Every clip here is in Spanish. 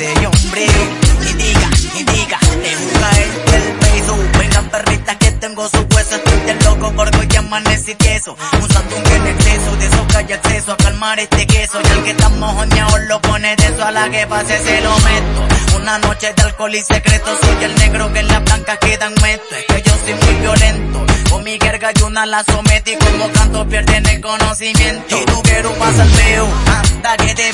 Y diga, y diga, le busca el, este el peso. Venga perrita que tengo su hueso. Estoy del loco porque ya amanecí queso. Un sandunque en exceso, de eso que hay acceso. A calmar este queso. Y al que está mojoñado lo pone de eso. A la que pase se lo meto. Una noche de alcohol y secreto. Soy el negro que en las blancas quedan meto. Es que yo soy muy violento. Con mi jerga y una la sometí. Como canto pierden el conocimiento. Y tuvieron más al feo. Hasta que te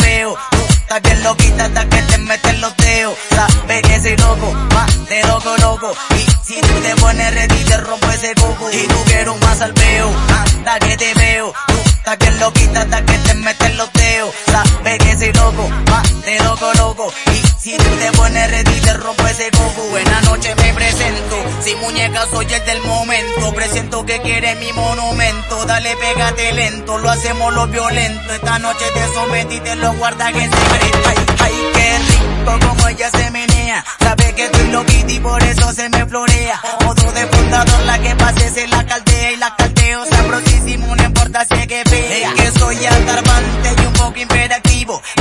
Estás bien loquita hasta que te meten los dedos. Sabes que soy loco, más de loco loco. Y si tú te pones ready te rompo ese coco. Y tú quiero más al veo, hasta que te veo. Tú estás bien loquita hasta que te meten los dedos. Sabes que soy loco, más de loco loco. Si tú te pones ready te rompo ese coco. Buena noche me presento. Si muñeca soy el del momento. Presiento que quiere mi monumento. Dale, pégate lento. Lo hacemos lo violento. Esta noche te sometí, te lo guarda que se Ay, ay, qué rico como ella se menea. Sabe que estoy loquito y por eso se me florea. Modo de fundador, la que pase se la caldea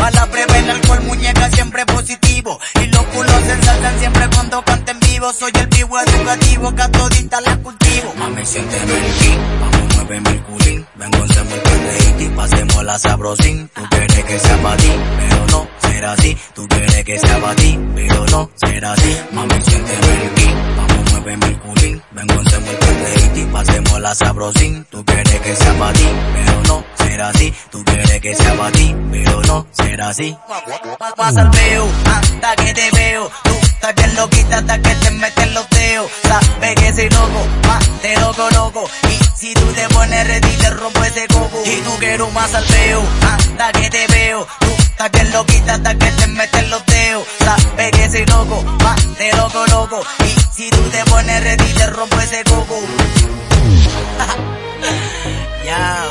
imperativo. A la prueba el alcohol, muñeca siempre positivo. Y los culos se ensalzan siempre cuando canten vivo. Soy el vivo educativo, que a todita la cultivo. Mami, siénteme el kick, vamos, muéveme el culín. Vengo, hacemos el y pasemos la sabrosín. Tú quieres que sea para ti, pero no será así. Tú quieres que sea para ti, pero no será así. Mami, siénteme el kick, vamos, muéveme el culín. Vengo, hacemos el sabrosín. Tú quieres que sea para ti, pero no será así. Tú quieres que sea para ti, pero no será así. Pasa el veo, hasta que te veo. Tú estás bien loquita hasta que te meten los dedos. Sabes que soy loco, más de loco loco. Y si tú te pones ready te rompo ese coco. Y tú quiero más al veo, hasta que te veo. Tú estás bien loquita hasta que te meten los dedos. Sabes que soy loco, más de loco loco. Y si tú te pones ready te rompo ese coco. Ya,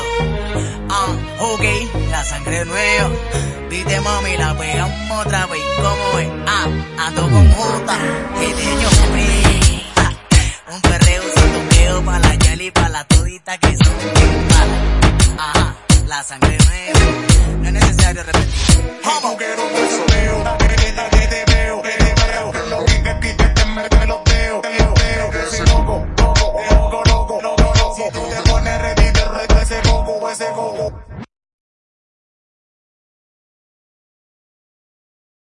ah, ok, la sangre nueva. Viste mami, la pegamos otra vez. ¿Cómo es? Ah, ando con J, pequeño free. Ah, un perreo sin dedo pa' la yali, pa' la todita que son Cause they go.